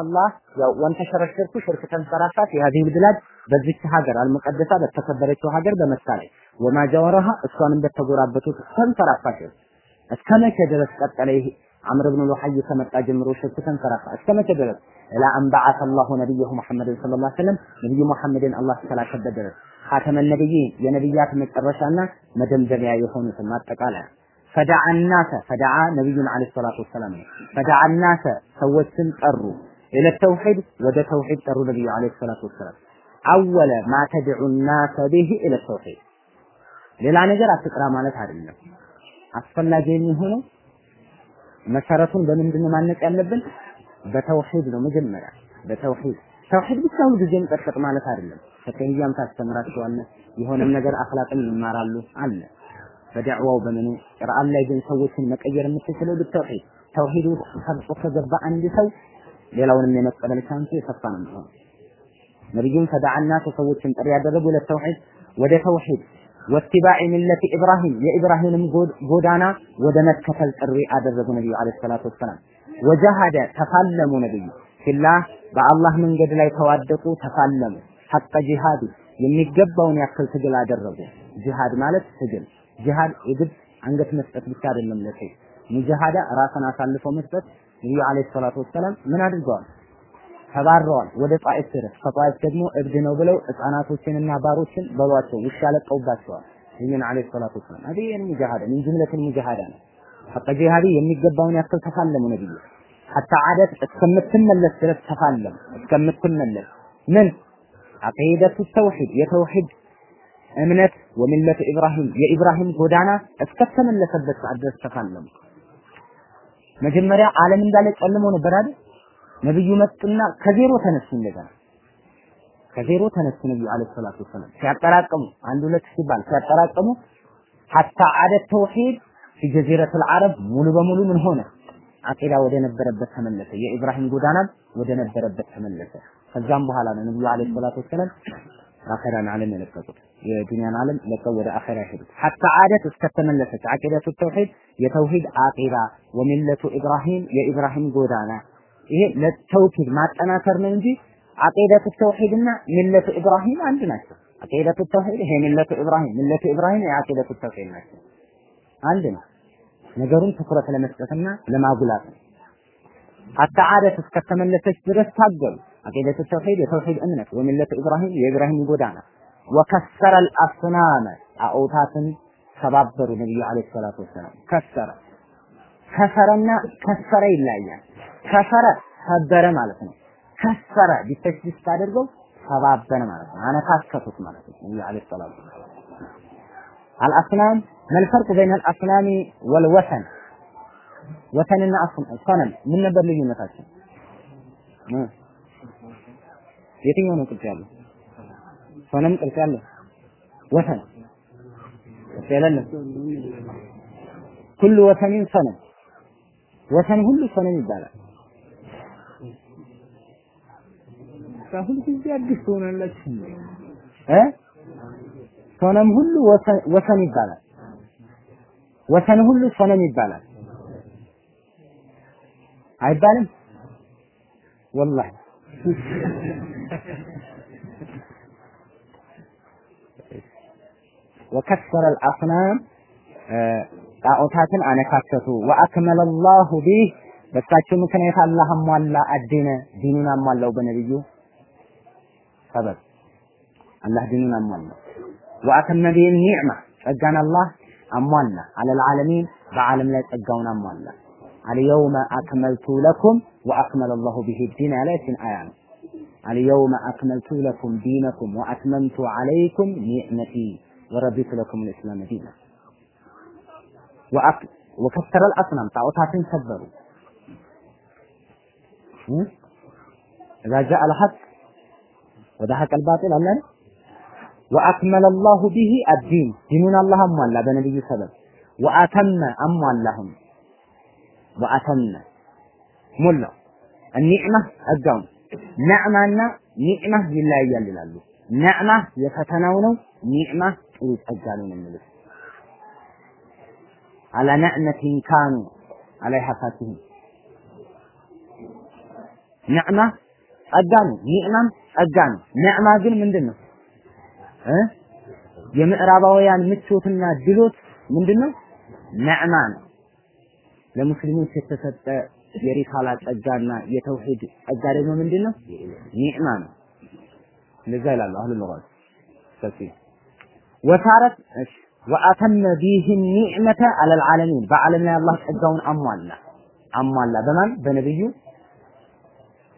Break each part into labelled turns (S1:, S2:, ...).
S1: ከላህ ያው ወንተሸረሸርኩ ሽርክ ተንሰራፋት የሀዚህ ብላድ በዚች ሀገር አልመቀደሳ በተከበረችው ሀገር በመካ ላይ ወማ ጃወረሃ እሷንም በተጎራበቱት ተንሰራፋት እስከ መቼ ድረስ ቀጠለ ይሄ? አምር ብን ሉሐይ ከመጣ ጀምሮ ሽርክ ተንሰራፋ እስከ መቼ ድረስ? ኢላ አን በዓተ አላሁ ነቢየሁ ሙሐመድን ሰለላሁ ዐለይሂ ወሰለም ነቢዩ ሙሐመድን አላህ እስከላከበት ድረስ ኻተመ ነቢይ የነቢያት መጨረሻና መደምደሚያ የሆኑትን ማጠቃለያ። ፈዳዓ ናሰ ፈዳዓ ነቢዩን ዓለይሂ ሰላቱ ወሰላም ነው። ፈዳዓ ናሰ ሰዎችን ጠሩ። ኢለ ተውሂድ ወደ ተውሂድ ጠሩ ነብዩ አለይሂ ሰላቱ ወሰላም አወለ ማ ተድዑ ናሰ ቢሂ ኢለ ተውሂድ ሌላ ነገር አትቅራ ማለት አይደለም። አስፈላጊ የሚሆነው መሰረቱን በምንድን ነው ማነጽ ያለብን? በተውሂድ ነው መጀመሪያ። በተውሂድ። ተውሂድ ብቻ ሁሉ ጊዜም ቀጥቀጥ ማለት አይደለም። ፈተህያም ታስተምራቸዋለህ የሆነም ነገር አኽላቅን ይማራሉ አለ። በዳዕዋው በምኑ? ቁርአን ላይ ግን ሰዎችን መቀየር የምትችለው በተውሂድ። ተውሂድ ውስጥ ከገባ አንድ ሰው ሌላውንም የመቀበል chance ኡ የሰፋ ነው የሚሆነው። ነብዩም فدعا ሰዎችን ጥሪ ያደረጉ ለተውሂድ ወደ ተውሂድ واتباع ملة إبراهيم የኢብራሂምንም ጎዳና ወደ መከተል ጥሪ አደረጉ ነብዩ عليه الصلاة والسلام። وجاهد ተፋለሙ ነብዩ። في الله በአላህ መንገድ ላይ ተዋደቁ ተፋለሙ። حق جهاده የሚገባውን ያክል ትግል አደረጉ። ጂሃድ ማለት ትግል። ጂሃድ የግድ አንገት መስጠት ብቻ አይደለም ለሰው ሙጃሃዳ ራስን አሳልፎ መስጠት ነብዩ አለይሂ ሰላቱ ወሰላም ምን አድርገዋል? ተባረዋል። ወደ ጣይፍ ድረስ። ከጣይፍ ደግሞ እብድ ነው ብለው ህፃናቶችንና ባሮችን በሏቸው ውሻ ለቀውባቸዋል። ነብዩን አለይሂ ሰላቱ ወሰላም አዲ ሙጃሃዳ ምን ጅምለቱል ሙጃሃዳ ነው። ሐቀ ጂሃዲ የሚገባውን ያክል ተፋለሙ ነብዩ። ሐታ አደት እስከምትመለስ ድረስ ተፋለም እስከምትመለስ። ምን? አቂደቱ ተውሂድ የተውሂድ እምነት ወሚለቱ ኢብራሂም። የኢብራሂም ጎዳና እስከተመለሰበት ሰዓት ድረስ ተፋለሙ። መጀመሪያ ዓለም እንዳለ ጨልሞ ነበር አይደል? ነብዩ መጡና ከዜሮ ተነሱ እንደገና ከዜሮ ተነሱ ነብዩ አለይሂ ሰላቱ ወሰላም ሲያጠራቅሙ አንድ ሁለት ሲባል ሲያጠራቅሙ ሐታ አደት ተውሂድ ፊ ጀዚረቱል አረብ ሙሉ በሙሉ ምን ሆነ? አቂዳ ወደ ነበረበት ተመለሰ። የኢብራሂም ጎዳናም ወደ ነበረበት ተመለሰ። ከዛም በኋላ ነው ነብዩ አለይሂ ሰላቱ ወሰላም አኺራን ዓለም የለቀቁት የዱንያን ዓለም ለቀው ወደ አኺራ ሄዱት። ሐታ አደት እስከተመለሰች አቂደቱ ተውሂድ የተውሂድ አቂዳ ወሚለቱ ኢብራሂም የኢብራሂም ጎዳና ይሄ ለተውሂድ ማጠናከር ነው እንጂ አቂደቱ ተውሂድና ሚለቱ ኢብራሂም አንድ ናቸው። አቂደቱ ተውሂድ ይሄ ሚለቱ ኢብራሂም ሚለቱ ኢብራሂም የአቂደቱ ተውሂድ ናቸው። አንድ ነው። ነገሩን ትኩረት ለመስጠትና ለማጉላት ነው። ሐታ አደት እስከተመለሰች ድረስ ታገሉ። አቂደቱ ተውሂድ የተውሂድ እምነት ወሚለቱ ኢብራሂም የኢብራሂም ጎዳና ወከሰረ አልአስናመ ጣዖታትን ሰባበሩ ነብዩ አለይሂ ሰላቱ ወሰላም ከሰረ ከሰረና ከሰረ ይለያያል ከሰረ ሰበረ ማለት ነው ከሰረ ቢተሽዲስ ታደርገው ሰባበረ ማለት ነው አነካከቱት ማለት ነው ነብዩ አለይሂ ሰላቱ ወሰላም አልአስናም መልፈርቅ በይነ አልአስናሚ ወልወሰን ወሰንና ሰነም ምን ነበር ልዩነታቸው የትኛው ነው ቅርጽ ያለው? ሰነም ቅርጽ ያለው ወሰን ቅርጽ የሌለው ሁሉ ወሰንን ሰነም ወሰን ሁሉ ሰነም ይባላል። ሁል ጊዜ አዲስ ትሆናላችሁ እ ሰነም ሁሉ ወሰን ይባላል። ወሰን ሁሉ ሰነም ይባላል። አይባልም ወላሂ ወከሰረ አልአስናም ጣዖታትን አነካከቱ። ወአክመለ አላሁ ቢህ በሳቸው ምክንያት አላህ አሟላ አዲነ ዲኑን አሟላው በነብዩ ሰበብ። አላህ ዲኑን አሟላው وأتم به النعمة ጸጋን አላህ አሟላ። አለል በዓለም ላይ ጸጋውን አሟላ። اليوم أكملت لكم وأكمل الله به الدين ያለችን አያ ነው اليوم أكملت لكم دينكم وأتممت عليكم نعمتي ورضيت لكم الإسلام دينا. وأك... وكسر الأصنام طاغوتات سبروا إذا جاء الحق وضحك الباطل الله وأكمل الله به الدين. ديننا الله أموالا بنبي سبب. وأتم أموالهم. وأتم. ملا. النعمة الجون ነዕማና ኒዕማ ይለያያል ይላሉ። ነዕማ የፈተናው ነው፣ ኒዕማ ጥሩ ጸጋ ነው የሚሉት። አላ ነዕመቲን ካኑ አለይሃ ፋቲሂን ኒዕማ ጸጋ ነው። ኒዕማም ጸጋ ነው። ኒዕማ ግን ምንድን ነው የምዕራባውያን ምቾትና ድሎት ምንድን ነው? ኒዕማ ነው። ለሙስሊሞች የተሰጠ የሪሳላ ጸጋና የተውሂድ ጸጋ ደግሞ ምንድን ነው? ኒዕማ ነው። እንደዛ ይላሉ አህሉ ሉጋት ሰፊ ወሳረት ወአተመ ቢህ ኒዕመተ አለል ዓለሚን በዓለም ላይ አላህ ጸጋውን አሟላ አሟላ በማን በነብዩ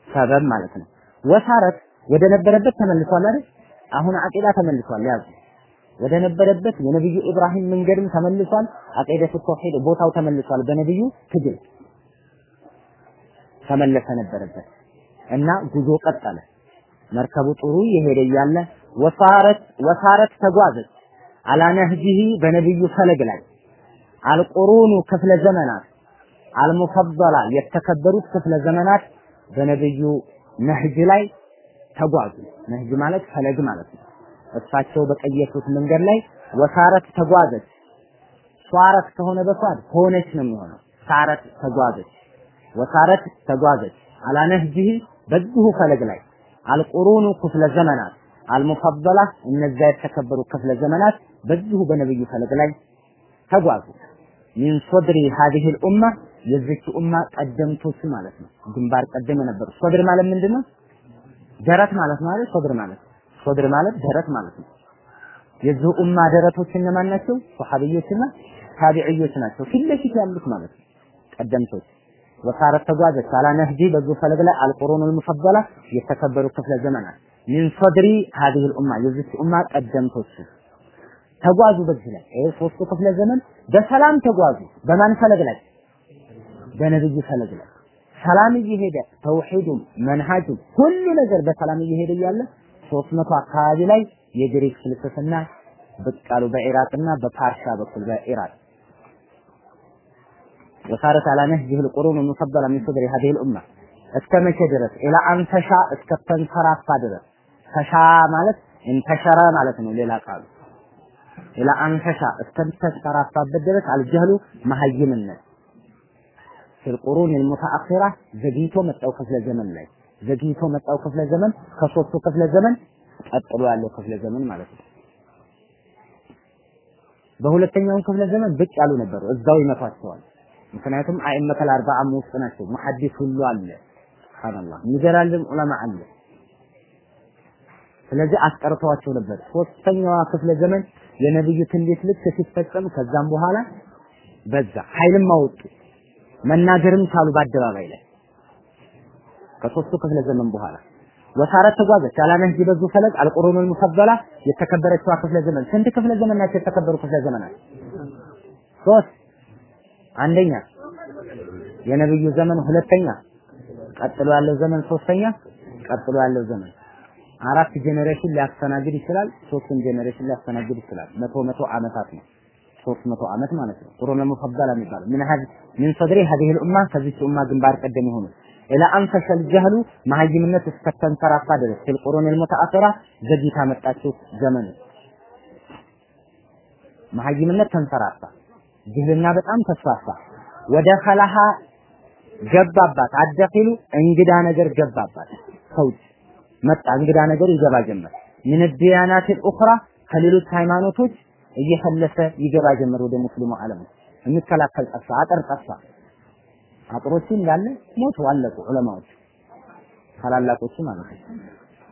S1: ሰበብ ማለት ነው። ወሳረት ወደ ነበረበት ተመልሷል አይደል? አሁን አቂዳ ተመልሷል። ያዙ ወደ ነበረበት የነብዩ ኢብራሂም መንገድም ተመልሷል። አቂደቱ ተውሂድ ቦታው ተመልሷል። በነብዩ ትግል ተመለሰ ነበረበት እና ጉዞ ቀጠለ። መርከቡ ጥሩ የሄደ እያለ ወሳረት ወሳረት ተጓዘች አላ ነህጂሂ በነብዩ ፈለግ ላይ አልቁሩኑ ክፍለ ዘመናት አልሙፈضላ የተከበሩት ክፍለ ዘመናት በነብዩ ነህጅ ላይ ተጓዙ። ነህጅ ማለት ፈለግ ማለት ነው። እሳቸው በቀየሱት መንገድ ላይ ወሳረት ተጓዘች። ሷረት ከሆነ በሷድ ሆነች ነው የሚሆነው። ሳረት ተጓዘች፣ ወሳረት ተጓዘች። አላ ነህጂሂ በዚሁ ፈለግ ላይ القرون ክፍለ ዘመናት المفضلة እነዚያ የተከበሩ ክፍለ ዘመናት በዚሁ በነብዩ ፈለግ ላይ ተጓዙ። من صدر هذه الأمة የዚች ኡማ ቀደምቶች ማለት ነው። ግንባር ቀደም የነበሩ صدر ማለት ምንድን ነው? ደረት ማለት ነው? صدر ማለት صدر ማለት ደረት ማለት ነው። የዚህ ኡማ ደረቶች እነማን ናቸው? ሶሐቢዮችና ታቢዕዮች ናቸው። ፊት ለፊት ያሉት ማለት ነው። ቀደምቶች ወሳረት ተጓዘች አላ ነህጂ በዚሁ ፈለግ ላይ አልቁሩኑል ሙፈضላ የተከበሩ ክፍለ ዘመናት ሚን ሶድሪ ሀዲህ ልኡማ የዚች ኡማ ቀደምቶች ተጓዙ። በዚህ ላይ ይሄ ሶስቱ ክፍለ ዘመን በሰላም ተጓዙ። በማን ፈለግ ላይ? በነብዩ ፈለግ ላይ ሰላም እየሄደ ተውሂዱም መንሃጁም ሁሉ ነገር በሰላም እየሄደ እያለ ሶስት መቶ አካባቢ ላይ የግሪክ ፍልስፍና ብቅ አሉ በኢራቅና በፓርሻ በኩል በኢራቅ ወሳረት አላ ነህጅህ القرون المفضله من صدر هذه الامه እስከ መቼ ድረስ ኢላ አንተሻ እስከ ተንሰራፋ ድረስ ተሻ ማለት እንተሸረ ማለት ነው ሌላ ቃሉ ኢላ አንተሻ እስከ ተንሰራፋበት ድረስ አልጀህሉ መሀይምነት ፊል ቁሩን المتأخرة ዘግይቶ መጣው ክፍለ ዘመን ላይ ዘግይቶ መጣው ክፍለ ዘመን ከሶስቱ ክፍለ ዘመን ቀጥሎ ያለው ክፍለ ዘመን ማለት ነው። በሁለተኛው ክፍለ ዘመን ብቅ ያሉ ነበሩ፣ እዛው ይመቷቸዋል። ምክንያቱም አኢመተል አርባዓም ውስጥ ናቸው። ሙሐዲስ ሁሉ አለ። ሱብሃንአላህ የሚገራልም ዑለማ አለ። ስለዚህ አስቀርተዋቸው ነበር። ሶስተኛዋ ክፍለ ዘመን የነብዩ ትንቢት ልክ ሲፈጸም ከዛም በኋላ በዛ ኃይልም አወጡ መናገርም ቻሉ በአደባባይ ላይ ከሶስቱ ክፍለ ዘመን በኋላ ወሳረት ተጓዘች አላ ነህጂ ፈለግ القرون المفضلة የተከበረችዋ ክፍለ ዘመን ስንት ክፍለ ዘመን ናቸው የተከበሩ ክፍለ ዘመናት ሶስት አንደኛ የነብዩ ዘመን ሁለተኛ ቀጥሎ ያለው ዘመን ሶስተኛ ቀጥሎ ያለው ዘመን አራት generation ሊያስተናግድ ይችላል። ሶስቱን generation ሊያስተናግድ ይችላል። መቶ መቶ ዓመታት ነው። ሶስት መቶ ዓመት ማለት ነው። قرون مفضلة የሚባለው من هذه من صدر هذه الأمة ከዚች ኡማ ግንባር ቀደም የሆኑ ኢላ አንፈሸል ጀህሉ መሀይምነት እስከተንሰራፋ ድረስ ፊል ቁሩን ልሙተአሰራ ዘግይታ መጣችው ዘመን መሀይምነት ተንሰራፋ ግብርና በጣም ተስፋፋ። ወደ ፈላሃ ገባባት። አደፊሉ እንግዳ ነገር ገባባት። ሰውጭ መጣ፣ እንግዳ ነገር ይገባ ጀመር። ምን ዲያናት ኡኽራ ከሌሎች ሃይማኖቶች እየፈለሰ ይገባ ጀመር ወደ ሙስሊሙ ዓለም የሚከላከል ጠፋ፣ አጥር ጠፋ። አጥሮቹ እንዳለ ሞቱ፣ አለቁ። ዑለማዎች ታላላቆቹ ማለት ነው።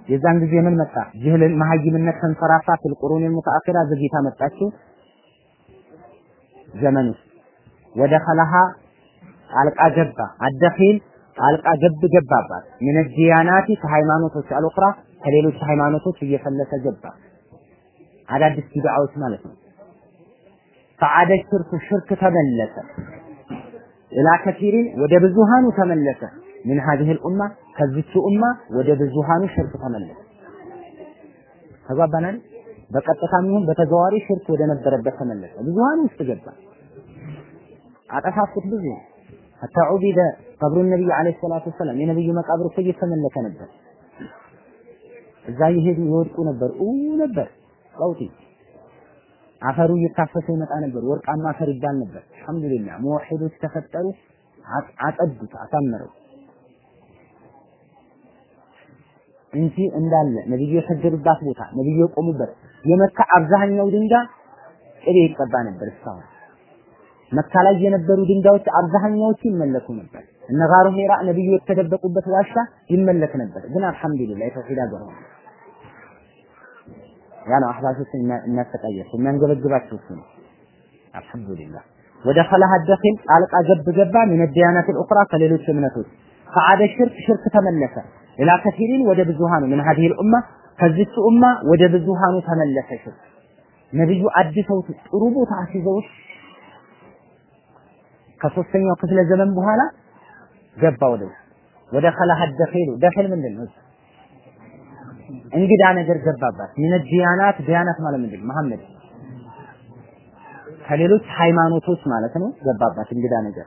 S1: የዛን ጊዜ ምን መጣ? ጅህልን መሀይምነት ተንሰራፋ። ፊል ቁሩን ሙተአኺራ ዘግይታ መጣችው ዘመን ውስጥ ወደ ከለሃ ጣልቃ ገባ አደኺል ጣልቃ ገብ ገባባት ምን ዲያናቲ ከሃይማኖቶች አልኡኽራ ከሌሎች ሃይማኖቶች እየፈለሰ ገባ አዳዲስ ቢድዓዎች ማለት ነው ፈዓደ ሽርኩ ሽርክ ተመለሰ ኢላ ከቲሪን ወደ ብዙሃኑ ተመለሰ ምን هذه الامه ከዚች ኡማ ወደ ብዙሃኑ ሽርክ ተመለሰ ተጓባናል በቀጥታም ይሁን በተዘዋዋሪ ሽርክ ወደ ነበረበት ተመለሰ። ብዙሃኑ ውስጥ ገባ። አጠፋፉት ብዙ። ሐታ ዑቢደ ቀብሩ ነብይ አለይሂ ሰላቱ ወሰላም የነብዩ መቃብር እኮ እየተመለከ ነበር። እዛ ይሄዱ ይወድቁ ነበር። ኡ ነበር ቀውጢ። አፈሩ እየታፈሰ ይመጣ ነበር። ወርቃማ አፈር ይባል ነበር። አልহামዱሊላህ ሙወሂዶች ተፈጠሩ። አጸዱት አሳመረው እንጂ እንዳለ ነብዩ የሰገዱባት ቦታ ነብዩ የቆሙበት የመካ አብዛኛው ድንጋይ ቅቤ ይቀባ ነበር። እስካሁን መካ ላይ የነበሩ ድንጋዮች አብዛኛዎቹ ይመለኩ ነበር። እነ ጋሩ ሄራ ነብዩ የተደበቁበት ዋሻ ይመለክ ነበር። ግን አልሐምዱሊላህ የተውሂድ አገር ሆነ። ያ ነው አህባሾች እናሰቃያቸው የሚያንገበግባቸው እሱ ነው። አልሐምዱሊላህ ወደኸለ ሀደፊል ጣልቃ ገብ ገባ ምን ዲያናት ልኡኽራ ከሌሎች እምነቶች ከአደ ሽርክ ሽርክ ተመለሰ ኢላ ከፊሪን ወደ ብዙሃኑ ምን ሀዲሂል ኡማ ከዚች ኡማ ወደ ብዙሃኑ ተመለሰች። ነብዩ አድሰውት ጥሩ ቦታ አስይዘውት ከሶስተኛው ክፍለ ዘመን በኋላ ገባ ወደ ወደ ኸላህ ደኺሉ ደኺል ምንድን ነው? እንግዳ ነገር ገባባት። ምን ዲያናት ዲያናት ማለት ምንድን መሐመድ ከሌሎች ሃይማኖቶች ማለት ነው። ገባባት እንግዳ ነገር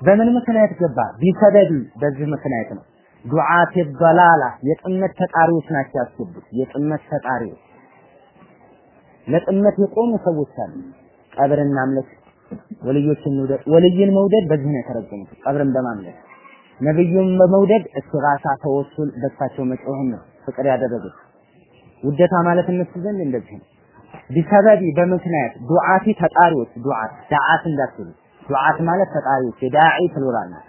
S1: በምን ምክንያት ገባ? ቢሰበቢ በዚህ ምክንያት ነው። ዱዓት በላላ የጥመት ተጣሪዎች ናቸው ያስገቡት። የጥመት ተጣሪዎች ለጥመት የቆሙ ሰዎች አሉ። ቀብርን ማምለክ ወልዮችን መውደድ ወልይን መውደድ በዚህ ነው የተረጎሙት። ቀብርን በማምለክ ነብዩን በመውደድ استغاثة توسل በሳቸው መጮህን ነው ፍቅር ያደረጉት። ውደታ ማለት እነሱ ዘንድ እንደዚህ ነው። بسبب በምክንያት دعاة ተጣሪዎች دعاة ዳዓት እንዳትሉ دعاة ማለት ተጣሪዎች የ داعي plural ነው።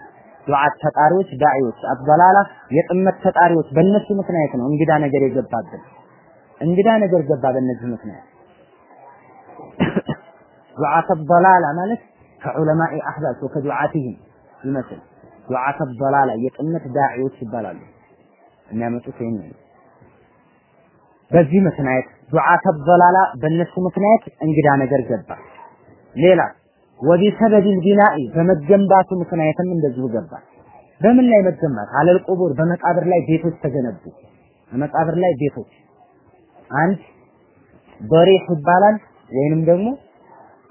S1: دعاة ተጣሪዎች ዳዒዎች አበላላ የጥመት ተጣሪዎች በእነሱ ምክንያት ነው እንግዳ ነገር የገባብን። እንግዳ ነገር ገባ በእነዚህ ምክንያት። ዱዓት በላላ ማለት ከዑለማኢ አህባሽ ወከዱዓቲህም ይመስል። ዱዓት በላላ የጥመት ዳዒዎች ይባላሉ። የሚያመጡት ይሄን ነው። በዚህ ምክንያት ዱዓተ በላላ በእነሱ ምክንያት እንግዳ ነገር ገባ። ሌላ ወቢሰበብ ቢናኢ በመገንባቱ ምክንያትም እንደዚሁ ገባ። በምን ላይ መገንባት? አለል ቁቡር በመቃብር ላይ ቤቶች ተገነቡ። በመቃብር ላይ ቤቶች። አንድ በሬህ ይባላል ወይንም ደግሞ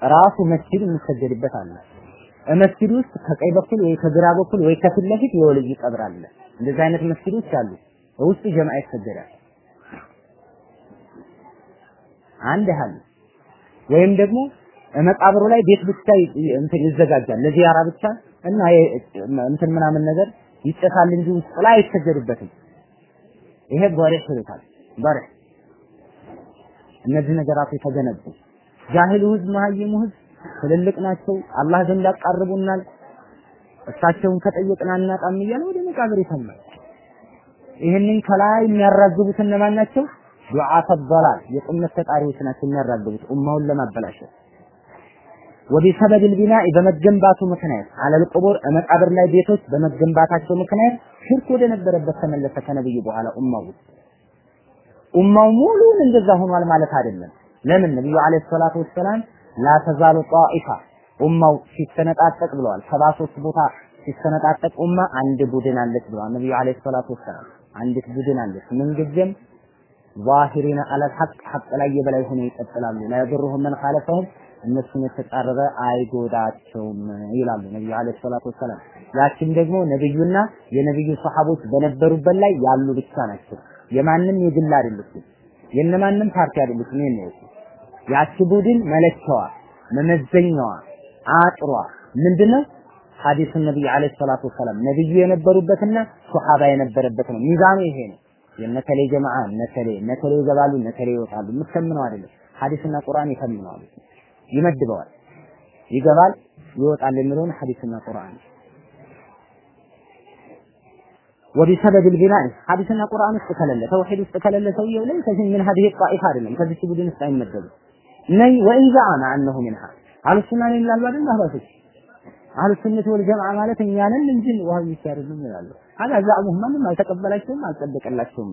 S1: ራሱ መስጊድ የሚሰገድበት አለ። መስጊድ ውስጥ ከቀኝ በኩል ወይ ከግራ በኩል ወይ ከፊት ለፊት የወልይ ቀብር አለ። እንደዚህ አይነት መስጊዶች አሉ። ውስጥ ጀማዓ ይሰገዳል። አንድ ያህል። ወይም ደግሞ መቃብሩ ላይ ቤት ብቻ እንትን ይዘጋጃል ለዚያራ ብቻ እና እንትን ምናምን ነገር ይጨሳል እንጂ ውስጥ ላይ አይሰገድበትም። ይሄ ዶሪህ ይሉታል። ዶሪህ እነዚህ ነገራት የተገነቡ ጃሂሉ ህዝብ፣ መሀይሙ ህዝብ ትልልቅ ናቸው። አላህ ዘንድ አቃርቡናል እሳቸውን ከጠየቅን አናጣም እያለ ወደ መቃብር ይተኛል። ይህንን ከላይ የሚያራግቡት እነማን ናቸው? ዱዓተ ደላል የጥምነት ተጣሪዎች ናቸው የሚያራግቡት ኡማውን ለማበላሸት ወቢሰበብ ቢና በመገንባቱ ምክንያት አለል ቁቡር መቃብር ላይ ቤቶች በመገንባታቸው ምክንያት ሽርክ ወደ ነበረበት ተመለሰ ከነብዩ በኋላ ኡማው ኡማው ሙሉን እንደዛ ሆኗል ማለት አይደለም። ለምን ነብዩ አለይሂ ሰላቱ ወሰላም ላ ተዛሉ ጣኢፋ ኡማው ሲሰነጣጠቅ ብለዋል። ሰባ ሶስት ቦታ ሲሰነጣጠቅ ኡማ አንድ ቡድን አለች ብለዋል ነብዩ አለይሂ ሰላቱ ወሰላም። አንዲት ቡድን አለች ምንጊዜም ዛሂሪና አለል ሐቅ ሐቅ ላይ የበላይ ሆነው ይቀጥላሉ። ላ የድሩሁም መን ኻለፈሁም እነሱን የተጻረረ አይጎዳቸውም ይላሉ ነብዩ አለይሂ ሰላቱ ወሰላም። ያችን ደግሞ ነብዩና የነብዩ ሰሃቦች በነበሩበት ላይ ያሉ ብቻ ናቸው። የማንም የግል አይደለችም የነማንም ፓርቲ አይደለችም ይሄን ነው ያቺ ቡድን መለኪያዋ መመዘኛዋ አጥሯ ምንድነው? ሐዲሱን ነብዩ አለይሂ ሰላቱ ወሰላም ነብዩ የነበሩበትና ሱሐባ የነበረበት ነው። ሚዛኑ ይሄ ነው። የነከሌ ጀማዓ ነከሌ ነከሌ ይገባሉ ነከሌ ይወጣሉ። ምትከምነው አይደለም። ሐዲስና ቁርአን ይከምነዋል ይመድበዋል ይገባል ይወጣል የሚለውን ሐዲስና ቁርአን وبسبب البناء ሐዲስና ቁርአን ውስጥ ከሌለ ተውሂድ ውስጥ ከሌለ ሰውየው ላይ ከዚህ ምን هذه الطائفه አይደለም ከዚህ ቡድን ውስጥ አይመደብም ነይ ወኢን ዘዓመ አንሁ منها አህሉ ሱና ነን ይላሉ አይደል አህባሾች አህሉ ሱነት ወል ጀማዓ ማለት እኛ ነን እንጂ ዋህብዮች አይደሉም ይላሉ አላ ዛዕሙህ ማንም አልተቀበላቸውም አልጸደቀላቸውም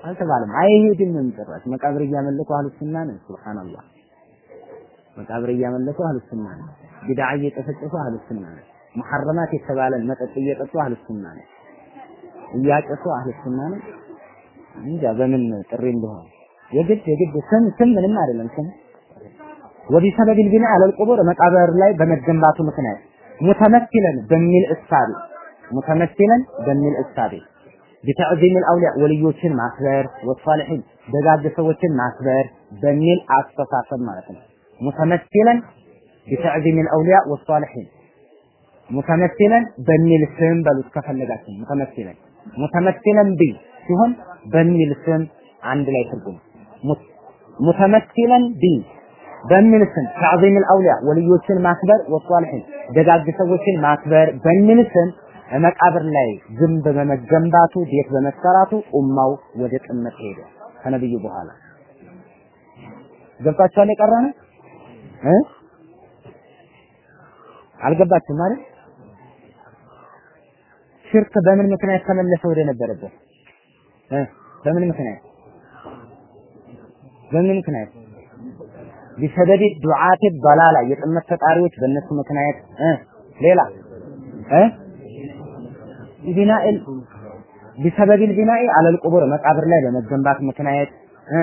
S1: አልተባለም አይሄድም ጭራሽ መቃብር እያመለኩ አህሉ ሱና ነን ሱብሃንአላህ መቃብር እያመለኩ አህሉ ሱና ነን ቢድዓ እየጨፈጨፉ አህሉ ሱና ነን ሙሐረማት የተባለን መጠጥ እየጠጡ አህሉ ሱና ነን እያጨሱ አህሉ ሱና ነን እንጃ በምን ጥሪ እንደሆነ የግድ የግድ ስም ስም ምንም አይደለም ስም ወቢሰበብ البناء على القبور መቃብር ላይ በመገንባቱ ምክንያት ሙተመሲለን በሚል እሳቤ ሙተመሲለን በሚል እሳቤ ቢተዕዚም الأولياء ወልዮችን ማክበር ወሷሊሒን ደጋግ ሰዎችን ማክበር በሚል አስተሳሰብ ማለት ነው متمثلا بتعظيم الأولياء والصالحين متمثلا በሚል ስም በሉት ከፈለጋችሁ متمثلا متمثلا بـ ሲሆን በሚል ስም አንድ ላይ ትርጉም متمثلا بـ በሚል ስም تعظيم الأولياء ወልዮችን ማክበር والصالحين ደጋግ ሰዎችን ማክበር በሚል ስም መቃብር ላይ ግንብ በመገንባቱ ቤት በመሰራቱ ኡማው ወደ ጥመት ሄደ. ከነብዩ በኋላ. ገብታችኋል የቀረ ነው እ? አልገባችሁም ማለት ሽርክ በምን ምክንያት ተመለሰ ወደ ነበረበት? እ? በምን ምክንያት? በምን ምክንያት? ቢሰበብ ዱዓት በላላ የጥመት ፈጣሪዎች በእነሱ ምክንያት። እ? ሌላ? እ? ቢናኤል ቢሰበብ ቢናኢ አለል ቁቡር መቃብር ላይ በመገንባት ምክንያት። እ?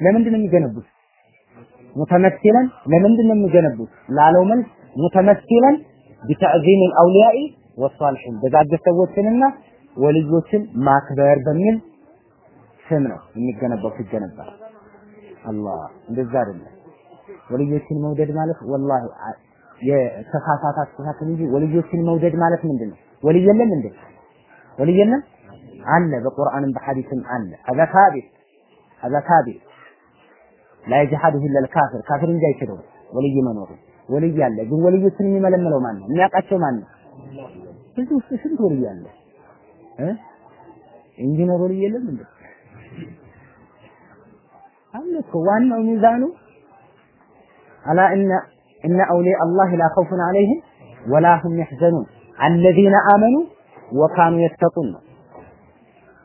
S1: ለምንድን ነው የሚገነቡት? ሙተመሲለን ለምንድን ነው የሚገነቡት? ላለው መልስ ሙተመሲለን ቢተዕዚም አልአውሊያኢ ወሷልሒን ደጋግ ሰዎችንና ወልዮችን ማክበር በሚል ስም ነው የሚገነባው ሲገነባ። አላህ እንደዛ አይደለም። ወልዮችን መውደድ ማለት ወላሂ የተሳሳተ አስተሳሰብ እንጂ ወልዮችን መውደድ ማለት ምንድን ወልይ የለም እንዴ? ወልይ የለም? አለ፣ በቁርአንም በሐዲስም አለ። ሀዛ ሳቢት ሀዛ ሳቢት ላይጅሃዱሁ ኢለል ካፊር ካፊር እንጂ አይችለው ወልይ መኖሩ ወልይ አለ። ግን ወልዮችን የሚመለምለው ማን ነው? የሚያውቃቸው ማን ነው? ብዙ ስንት ወልይ አለ እ ኢንጂነር ወልይ የለም እንዴ? አለ እኮ ዋናው ሚዛኑ አላ እነ እነ አውሊያ አላህ ላ ኸውፉን ዐለይሂም ወላ ሁም የሕዘኑን አለዚነ አመኑ ወካኑ የተቁን ነው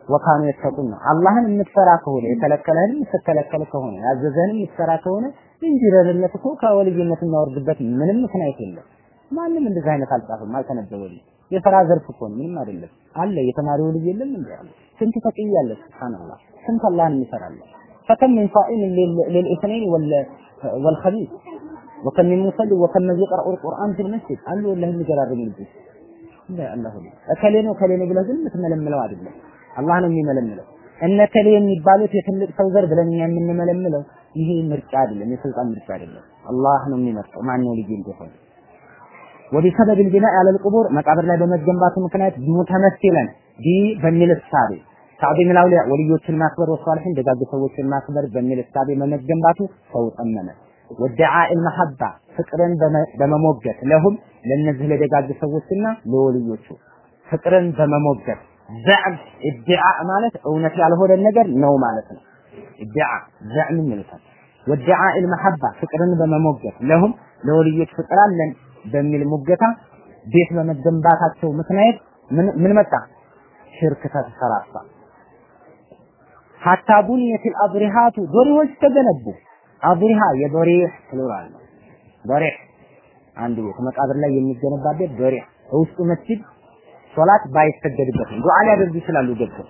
S1: ወካኑ የተቁን ነው። አላህን የምትፈራ ከሆነ የከለከለህን የምትከለከል ከሆነ ያዘዘህን የምትሰራ ከሆነ ኢንጂነርነት እኮ ከወልይነት የሚያወርድበት ምንም ምክንያት የለም። ማንም እንደዚህ አይነት አልጻፈም አልተነበበልኝ። የሥራ ዘርፍ እኮ ነው፣ ምንም አይደለም። አለ የተማሪ ወልይ የለም እንዴ አለ። ስንት ተቅይ አለ ሱብሃንአላህ። ስንት አላህን የሚፈራለ ፈከም ሚን ፋኢን ሊልኢስነይን ወልኸሚስ ወከም ሚን ሙሰሊ ወከም መን የቅረኡ ልቁርአን ፊል መስጂድ አሉ ወላሂ የሚገራርም ልጆች እንደ አላሁ እከሌ ነው እከሌ ነው ብለህ ግን የምትመለምለው አይደለም። አላህ ነው የሚመለምለው። እነከሌ የሚባሉት የትልቅ ሰው ዘር ብለን እኛ የምንመለምለው ይሄ ምርጫ አይደለም፣ የስልጣን ምርጫ አይደለም። አላህ ነው የሚመርጠው ማነው ልጅ እንደሆነ وبسبب البناء على القبور መቃብር ላይ በመገንባቱ ምክንያት متمثلا ب በሚል እሳቤ تعظيم الأولياء ወልዮችን ማክበር والصالحين ደጋግ ሰዎችን ማክበር በሚል እሳቤ በመገንባቱ ሰው ጠመመ። وادعاء المحبة ፍቅርን በመሞገት لهم ለእነዚህ ለደጋግ ሰዎችና ለወልዮቹ ፍቅርን በመሞገት زعم ادعاء ማለት እውነት ያልሆነ ነገር ነው ማለት ነው። ادعاء زعم ይሉታል። ወድዓ ልመሐባ ፍቅርን በመሞገት ለሁም ለወልዮች ፍቅር አለን በሚል ሙገታ ቤት በመገንባታቸው ምክንያት ምን መጣ? ሽርክ ተንሰራፋ። ሀታ ቡንየት አድሪሃቱ ዶሪዎች ተገነቡ። አድሪሃ የዶሪህ ፕሉራል ነው። ዶሪህ አንድ ቤት መቃብር ላይ የሚገነባ ቤት ዶሪህ፣ ውስጡ መስጂድ ሶላት ባይሰገድበትም ዱዓ ሊያደርጉ ይችላሉ ገብተው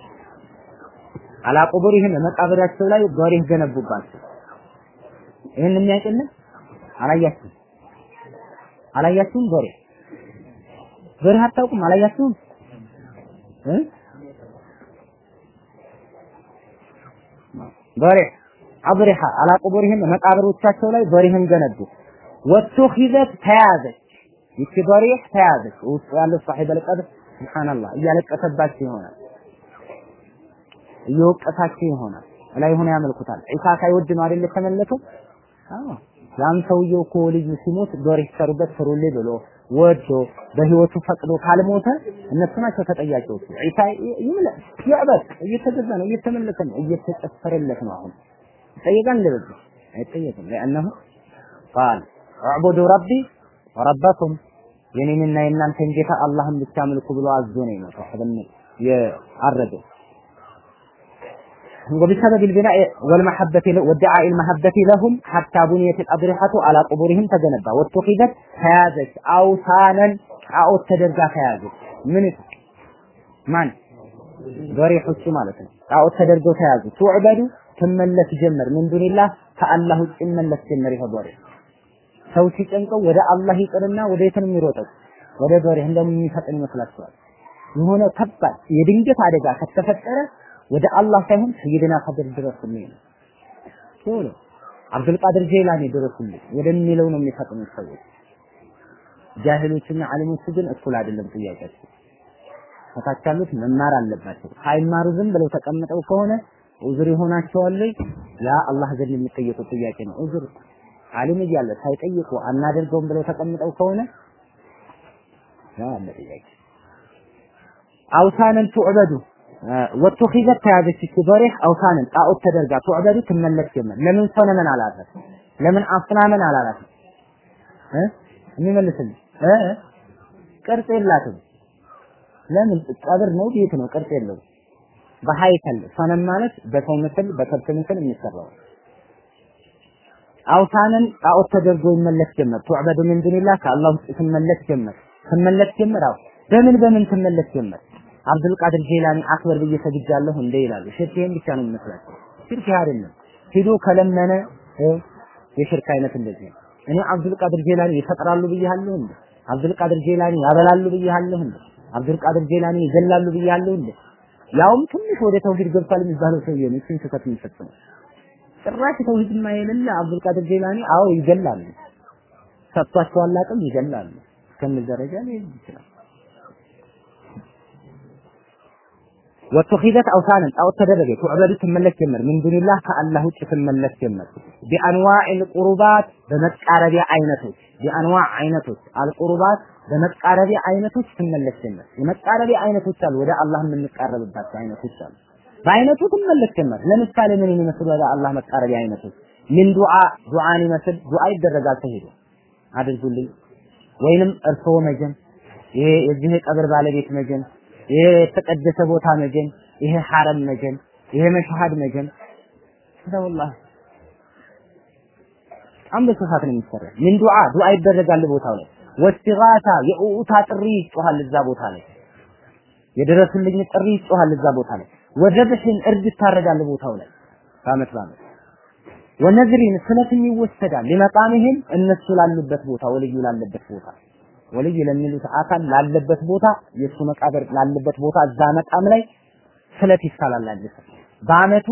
S1: አላ ቁቡሪህም መቃብራቸው ላይ ዶሪህ ገነቡባቸው። ይህን የሚያውቅልን አላያችሁም? አላያችሁም? ዶሬ ዶሬ አታውቁም? አላያችሁም? ዶሬ አብሪሃ አላ ቁቡሪህም መቃብሮቻቸው ላይ ዶሬህን ገነቡ። ወቱኺዘት ተያዘች። ይቺ ዶሬ ተያዘች። ውስጡ ያለው ሳሒብ አልቀድር ሱብሃንአላህ እያለቀሰባቸው ይሆናል፣ እየወቀሳቸው ይሆናል። ላይ ሆነ ያመልኩታል። ዒሳ ሳይወድ ነው አይደል የተመለከው? አዎ ያን ሰውየው እኮ ልጁ ሲሞት ዶር ይሰሩበት ስሩልኝ ብሎ ወዶ በህይወቱ ፈቅዶ ካልሞተ እነሱ ናቸው ተጠያቂዎቹ። ዒሳ ይምለ ያበቅ እየተገዛ ነው፣ እየተመለከ ነው፣ እየተጨፈረለት ነው። አሁን ይጠየቃል እንደዚህ አይጠየቅም። ለአነሁ ቃል አዕቡዱ ረቢ ወረበኩም የኔንና የእናንተን ጌታ አላህን ብቻ አምልኩ ብሎ አዞ ነው የሞተው። የአረደው وبسبب البناء والمحبة والدعاء المحبة لهم حتى بنيت الأضرحة على قبورهم تجنبا واتخذت هذا أوثانا أو تدرجا هذا من من ضريح ማለት ነው ጣዖት ተደርገው ተያዙ ቱዕበዱ ትመለስ ጀመር ምን ዱንላህ ከአላህ ውጭ መለስ ጀመር ይሄ ዶሬ ሰው ሲጨንቀው ወደ አላህ ይቅርና ወደ የት ነው ወደ ዶሬ እንደምን የሚፈጥን ይመስላችኋል የሆነ ከባድ የድንገት አደጋ ከተፈጠረ ወደ አላህ ሳይሆን ሰይድና ኸድር ድረሱልኝ ነው ቶሎ አብዱል ቃድር ጀይላኒ ድረሱልኝ ወደሚለው ነው የሚፈጥኑት ሰዎች ጃሂሎችና ዓሊሞች ግን እኩል አይደለም ጥያቄያቸው ከታች ያሉት መማር አለባቸው። ሳይማሩ ዝም ብለው ተቀምጠው ከሆነ ዑዝር ይሆናቸዋል። ያ አላህ ዘንድ የሚጠየቁት ጥያቄ ነው። ዑዝር ዓሊም እያለ ሳይጠይቁ አናደርገውም ብለው ተቀምጠው ከሆነ ያ አለ ጥያቄ። አውሳንን ቱዕበዱ ወቱኺዘት ተያዘች እቺ በሬህ አውሳንን ጣዖት ተደርጋ ቱዕበዱ ትመለክ ጀመር። ለምን ሰነመን አላላት? ለምን አስናመን አላላት? እ የሚመልስልኝ እ ቅርጽ የላትም። ለምን ቀብር ነው ቤት ነው ቅርጽ የለውም። በሀይከል ሰነም ማለት በሰው ምስል በከብት ምስል የሚሰራው አውሳንን ጣዖት ተደርጎ ይመለክ ጀመር። ቱዕበዱ ምን ዱንላህ ከአላህ ውጭ ትመለክ ጀመር። ትመለክ ጀመር። አዎ በምን በምን ትመለክ ጀመር? አብዱል ቃድር ጄላኒ አክበር ብዬ ሰግጃለሁ እንደ ይላሉ። ሽርክ ብቻ ነው የሚመስላቸው። ሽርክ አይደለም። ሂዶ ከለመነ የሽርክ አይነት እንደዚህ ነው። እኔ አብዱል ቃድር ጄላኒ ይፈጥራሉ ብያለሁ እንዴ? አብዱል ቃድር ጄላኒ ያበላሉ ብያለሁ እንዴ? አብዱል ቃድር ጄላኒ ይገላሉ ብያለሁ እንዴ? ያውም ትንሽ ወደ ተውሂድ ገብቷል የሚባለው ሰውዬ ነው እሱን ስህተት የሚፈጽመው። ጭራሽ ተውሂድማ የሌለ አብዱል ቃድር ጄላኒ አዎ ይገላሉ፣ ሰጥቷቸዋል አቅም ይገላሉ እስከሚል ደረጃ ሊሄድ ይችላል። ወተኺዘት አውሳንን ጣዖት ተደረገ። ቱዕበዱ ትመለክ ጀመር። ምን ዱንላህ ከአላህ ውጭ ትመለክ ጀመር። ቢአንዋዕል ቁሩባት በመቃረቢያ አይነቶች ቢአንዋዕ አይነቶች አልቁሩባት በመቃረቢያ አይነቶች ትመለክ ጀመር። የመቃረቢያ አይነቶች አሉ ወደ አላህ የምንቃረብባቸው አይነቶች አሉ በአይነቱ ትመለክ ጀመር። ለምሳሌ ምን የሚመስሉ ወደ አላህ መቃረቢያ አይነቶች ምን ዱዓ? ዱዓን ይመስል ዱዓ ይደረጋል ተሄዶ። አድርጉልኝ። ወይንም እርስዎ መጀን ይሄ የዚህ ቀብር ባለቤት መጀን ይሄ የተቀደሰ ቦታ መጀን፣ ይሄ ሐረም መጀን፣ ይሄ መሽሃድ መጀን። ወላሂ በጣም በስፋት ነው የሚሰራ። ምን ዱዓ? ዱዓ ይደረጋል ቦታው ላይ። ወስቲጋታ የኡታ ጥሪ ይጮሃል እዛ ቦታ ላይ። የደረሱልኝ ጥሪ ይጮሃል እዛ ቦታ ላይ ወዘብሕን እርድ ይታረዳል ቦታው ላይ በአመት በአመት ወነዝሪን ስለትም ይወሰዳል ሊመቃምህም እነሱ ላሉበት ቦታ ወልዩ ላለበት ቦታ ወልይ ለሚሉት አካል ላለበት ቦታ የእሱ መቃብር ላለበት ቦታ እዛ መቃም ላይ ስለት ይሳላል በአመቱ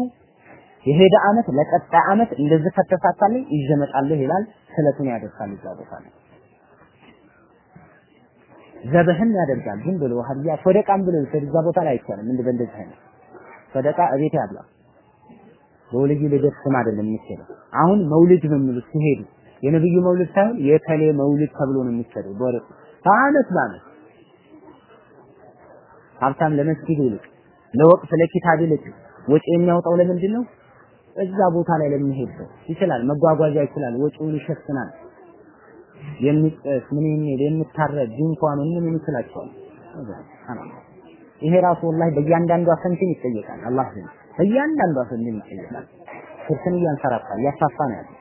S1: የሄደ አመት ለቀጣይ አመት እንደዚህ ከተሳካልኝ ይዤ እመጣለሁ ይላል። ስለቱን ያደርሳል እዛ ቦታ ላይ ዘበህን ያደርጋል። ግን ብሎ ሀዲያ ሰደቃም ብሎ እዛ ቦታ ላይ አይቻልም። እንደ በእንደዚህ አይነት ሰደቃ እቤት ያለው በወልይ ልደት ስም አይደለም የሚሄደው። አሁን መውሊድ ነው የሚሉት ሲሄዱ የነብዩ መውሊድ ሳይሆን የከሌ መውሊድ ተብሎ ነው የሚሰደው። በወር በአመት በአመት ሀብታም ለመስጊድ ይልቅ ለወቅት ለኪታብ ይልቅ ወጪ የሚያወጣው ለምንድን ነው? እዛ ቦታ ላይ ለሚሄድ ይችላል፣ መጓጓዣ ይችላል፣ ወጪውን ይሸፍናል። የሚጠስ ምን የሚል የሚታረድ ድንኳን ምን ምን ይችላቸዋል። ይሄ ራሱ ወላሂ በእያንዳንዷ ሰንቲም ይጠየቃል። አላህ ዘንድ በእያንዳንዷ ሰንቲም ይጠየቃል። ሽርክን እያንሰራፋል ያስፋፋ ነው ያለው።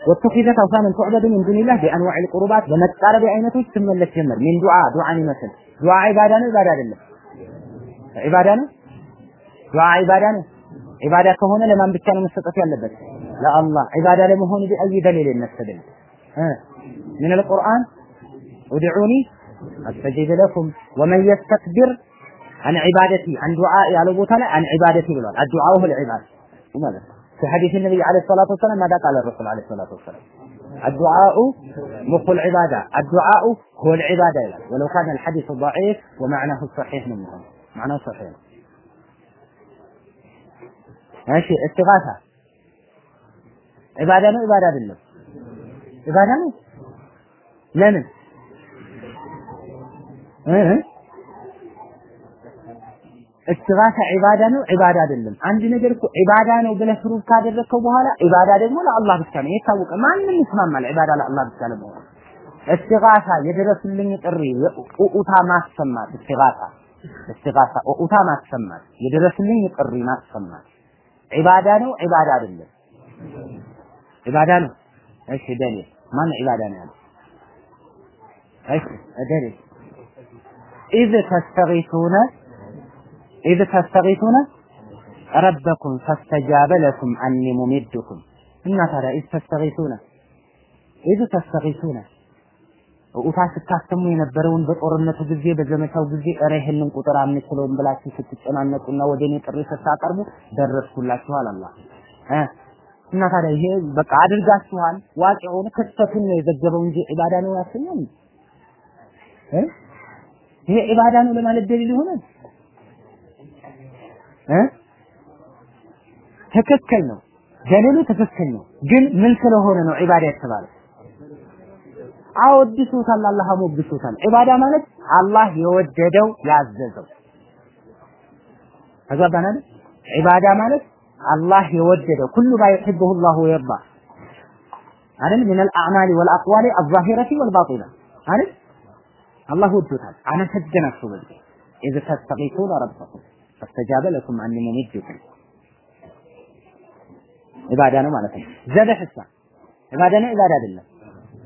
S1: ወተኺዘት አውሳንን ተዕበዱ ሚን ዱኒላህ ቢአንዋዕ ልቁሩባት በመቃረቢያ አይነቶች ትመለስ ጀመር። ሚን ዱዓ ዱዓን ይመስል ዱዓ ዒባዳ ነው ዒባዳ አይደለም? ዒባዳ ነው ዱዓ ዒባዳ ነው። ዒባዳ ከሆነ ለማን ብቻ ነው መሰጠት ያለበት? ለአላህ። ዒባዳ ለመሆኑ ቢአይ ደሊል ነስተደል ምን አልቁርአን ኡድዑኒ أستجيب لكم. ومن يستكبر عن عبادتي عن دعائي على بوتانا عن عبادتي بلوان الدعاء هو العبادة. في حديث النبي عليه الصلاة والسلام ماذا قال الرسول عليه الصلاة والسلام؟ الدعاء مخ العبادة. الدعاء هو العبادة يعني. ولو كان الحديث ضعيف ومعناه الصحيح منه معناه. صحيح. ماشي استغاثة. عبادة عبادة بالله. عبادة لمن ለምን እ استغاثة ዒባዳ ነው ዒባዳ አይደለም። አንድ ነገር እኮ ዒባዳ ነው ብለህ prove ካደረግከው በኋላ ዒባዳ ደግሞ ለአላህ ብቻ ነው የታወቀ። ማንም ይስማማል ዒባዳ ለአላህ ብቻ ለመሆኑ። استغاثة የደረሱልኝ ጥሪ ኡኡታ ማሰማት استغاثة استغاثة ኡኡታ ማሰማት የደረሱልኝ ጥሪ ማሰማት ዒባዳ ነው ዒባዳ አይደለም። ዒባዳ ነው። እሺ دليل ማን ዒባዳ ነው ያለው? እሺ دليل إذ تستغيثون إذ تستغيثون ربكم فاستجاب لكم أني ممدكم እና ታዲያ إذ تستغيثون إذ تستغيثون ኡኡታ ስታሰሙ የነበረውን በጦርነቱ ጊዜ በዘመቻው ጊዜ እረ ይህንን ቁጥር አንችለውም ብላችሁ ስትጨናነቁና ወደ እኔ ጥሪ ስታቀርቡ ደረስኩላችኋል አላህ። እና ታዲያ ይሄ በቃ አድርጋችኋል። ዋቂውን ክስተቱን ነው የዘገበው እንጂ ዒባዳ ነው ያሰኛል እ ይሄ ዒባዳ ነው ለማለት ደሊል ይሆናል? እ? ትክክል ነው። ደሊሉ ትክክል ነው። ግን ምን ስለሆነ ነው ዒባዳ የተባለው? አወድሱታል አላህ አሞግሱታል። ዒባዳ ማለት አላህ የወደደው ያዘዘው። ተግባባን አይደል? ዒባዳ ማለት አላህ የወደደው። كل ما يحبه الله ويرضاه። አይደል? من الأعمال والأقوال الظاهرة والباطنة አይደል አላህ ወዶታል። አመሰገናችሁ በዚህ። إذ تستغيثون ربكم فاستجاب لكم أني ممدكم ዒባዳ ነው ማለት ነው። ذبح እሳ ዒባዳ ነው ዒባዳ አይደለም።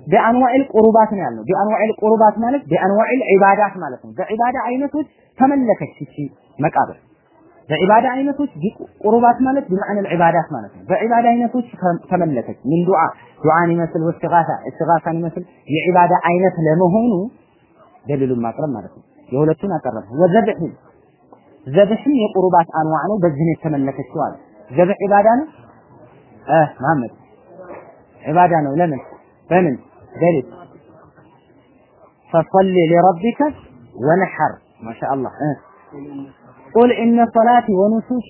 S1: بأنواع القربات ነው ያልነው بأنواع القربات ማለት بأنواع العبادات ማለት ነው። በዒባዳ አይነቶች ተመለከች እቺ መቃብር። በዒባዳ አይነቶች ቁሩባት ማለት ቢማዕነል ዒባዳት ማለት ነው። በዒባዳ አይነቶች ተመለከች። ምን ዱዓ? ዱዓን ይመስል ወስትጋሳ እስትጋሳን ይመስል የዒባዳ አይነት ለመሆኑ ደልሉን ማቅረብ ማለት ነው። የሁለቱን አቀረበ። ወዘብሕ ዘብሕም የቁርባት አንዋዕ ነው። በዚህ ነው የተመለከችው አለ። ዘብሕ ኢባዳ ነው እ መሐመድ ኢባዳ ነው። ለምን በምን ደሊል ፈሰሊ ሊረቢከ ወንሐር ማሻአላህ እ ቁል ኢነ ሰላቲ ወኑሱኪ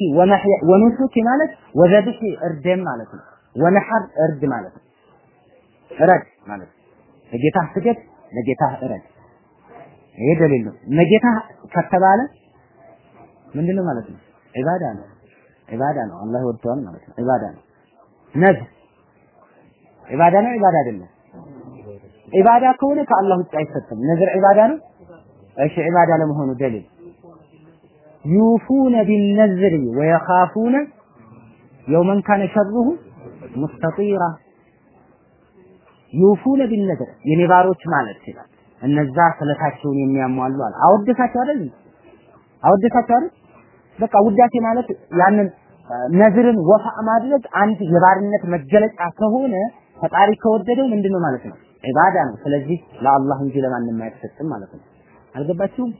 S1: ወኑሱኪ ማለት ወዘብሒ እርደም ማለት ነው። ወንሐር እርድ ማለት ነው። እረድ ማለት ነው። ለጌታህ ስገድ፣ ለጌታህ እረድ። ይሄ ደሊል ነው። ለጌታህ ከተባለ ምንድነው ማለት ነው? ዒባዳ ነው። ዒባዳ ነው። አላህ ይወደዋል ማለት ነው። ዒባዳ ነው። ነዝር ዒባዳ ነው። ዒባዳ አይደለም። ዒባዳ ከሆነ ከአላህ ውጭ አይሰጥም። ነዝር ዒባዳ ነው። እሺ ዒባዳ ለመሆኑ ደሊል ዩፉነ ቢነዝሪ ወየኻፉነ የውመን ካነ ሸሩሁ ሙስተጢራ ዩፉነ ቢነዝር የኔ ማለት ይላል። እነዛ ስለታቸውን የሚያሟሉ አለ። አወደሳቸው አይደል? አወደሳቸው አይደል? በቃ ውዳሴ ማለት ያንን ነዝርን ወፋ ማድረግ አንድ የባርነት መገለጫ ከሆነ ፈጣሪ ከወደደው ምንድነው ማለት ነው? ዒባዳ ነው። ስለዚህ ለአላህ እንጂ ለማንም አይሰጥም ማለት ነው። አልገባችሁም?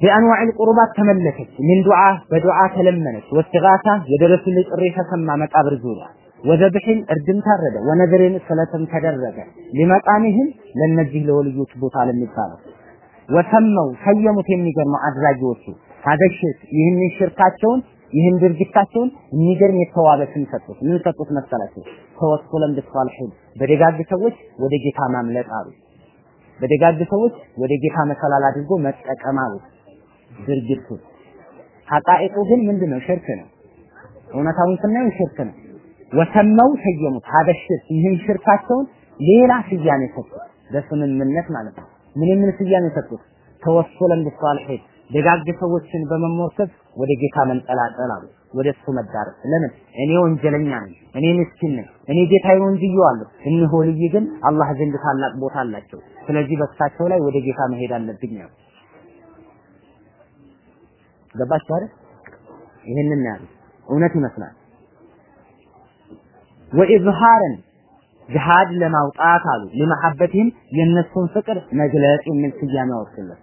S1: ቢአንዋዕል ቁርባት ተመለከች ምን ዱዓ በዱዓ ተለመነች ወስትጋሳ የደረሱልኝ ጥሪ ተሰማ መቃብር ዙሪያ ወዘብሕን እርድም ታረደ ወነዘርን ስለትም ተደረገ ሊመቃሚህም ለነዚህ ለወልዮች ቦታ ለሚባለው ወሰመው ሰየሙት የሚገርመው አድራጊዎቹ ሀገሽት ይህንን ሽርካቸውን ይህን ድርጊታቸውን የሚገርም የተዋበ ስም ሰጡት። ምን ሰጡት መሰላቸው? ተወሱለን ብሷልሒን በደጋግ ሰዎች ወደ ጌታ ማምለጥ አሉ። በደጋግ ሰዎች ወደ ጌታ መሰላል አድርጎ መጠቀም አሉ። ድርጊቱ ሐቃኢቁ ግን ምንድነው? ሽርክ ነው። እውነታውን ስናየው ሽርክ ነው። ወሰመው ሰየሙት ሀደ ሽርክ ይህን ሽርካቸውን ሌላ ስያሜ ሰጡት። በስምምነት ማለት ነው። ምን ምን ስያሜ ሰጡት? ተወሱለን ብሷልሒን ደጋግ ሰዎችን በመሞርከስ ወደ ጌታ መንጠላጠል አሉ። ወደ እሱ መዳረስ። ለምን? እኔ ወንጀለኛ ነኝ፣ እኔ ምስኪን ነኝ፣ እኔ ጌታዬን ወንጅዬዋለሁ። እኒህ ወልይ ግን አላህ ዘንድ ታላቅ ቦታ አላቸው። ስለዚህ በእሳቸው ላይ ወደ ጌታ መሄድ አለብኝ ነው። ገባችሁ አይደል? ይህንን ያሉ እውነት ይመስላል። ወኢዝሃረን ጅሃድ ለማውጣት አሉ ለመሐበትህም የእነሱን ፍቅር መግለጽ የሚል ስያሜ አወጡለት።